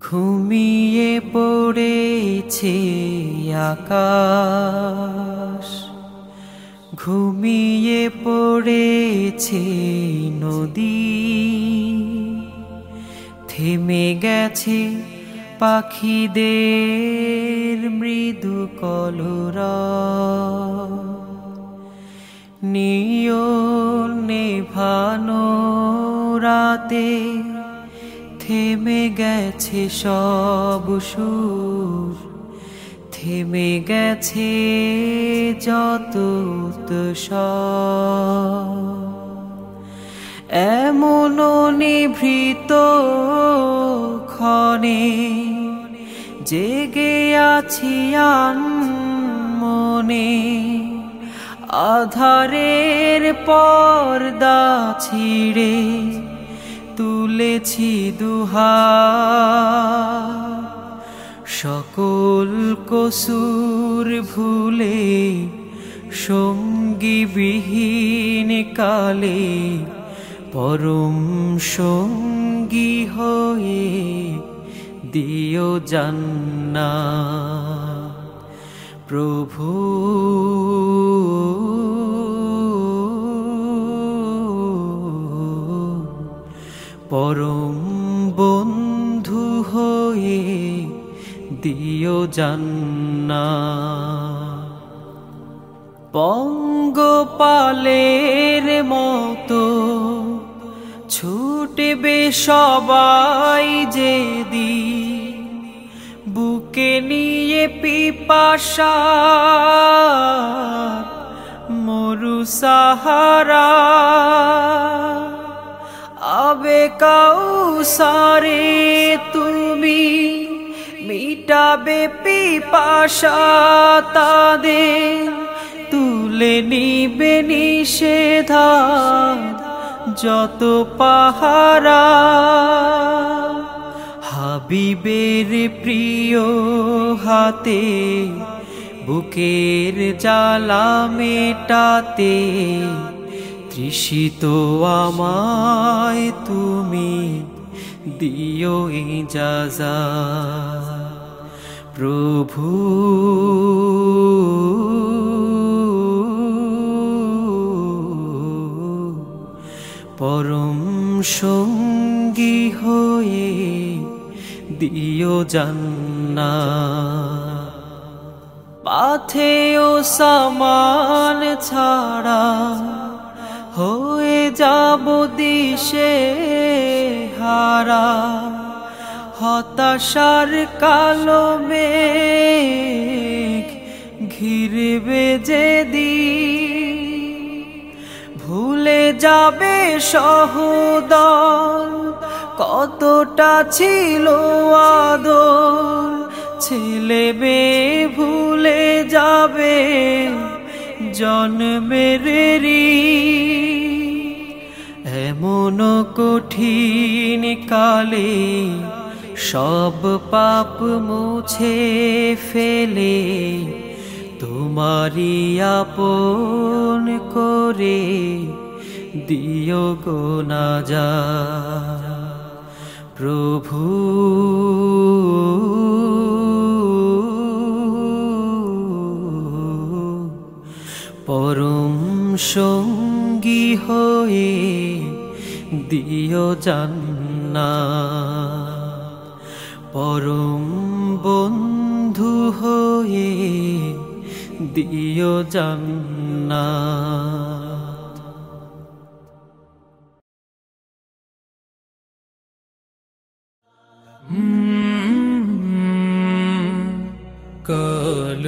ঘুমিয়ে পড়েছে আকাশ। ঘুমিয়ে পড়েছে নদী। থেমে গেছে পাখিদের মৃদু কলরা। নিয় নেভানো রাতে থেমে গেছে সব সুর, থেমে গেছে যত এমন নিভৃত ক্ষণে জেগে আছি মনে আধারের পর্দা ছিড়ে তুলেছি দুহা সকল কসুর ভুলে সঙ্গীবিহীন কালে পরম সঙ্গী হয়ে দিও জান্না প্রভু হয়ে দিও জান্না পঙ্গপালের মতো ছুটবে সবাই যে দি বুকে নিয়ে পিপাসা, মরু সাহারা। আবে কাউসারে তুমি মিটাবে পিপাসা তাদের, তুলে নিবে নিষেধা যত পাহারা। হাবিবের প্রিয় হাতে বুকের জ্বালা মেটাতে, তৃষিত আমায় তুমি দিও ইজাজা প্রভু। পরম সঙ্গী হয়ে দিও জান্না পাথে ও সামান ছাড়া হয়ে যাব দিশে হারা হতাশার কালো মেঘ ঘিরবে যেদি ভুলে যাবে সহদল, কতটা ছিল আদর ছেলে বে ভুলে যাবে জন্মের এমন কঠিন কালে সব পাপ মুছে ফেলে তোমারি আপন করে দিও গো না যা। প্রভু, পরম সঙ্গী হয়ে দিও জান্না পরম বন্ধু হয়ে দিও জান্না কাল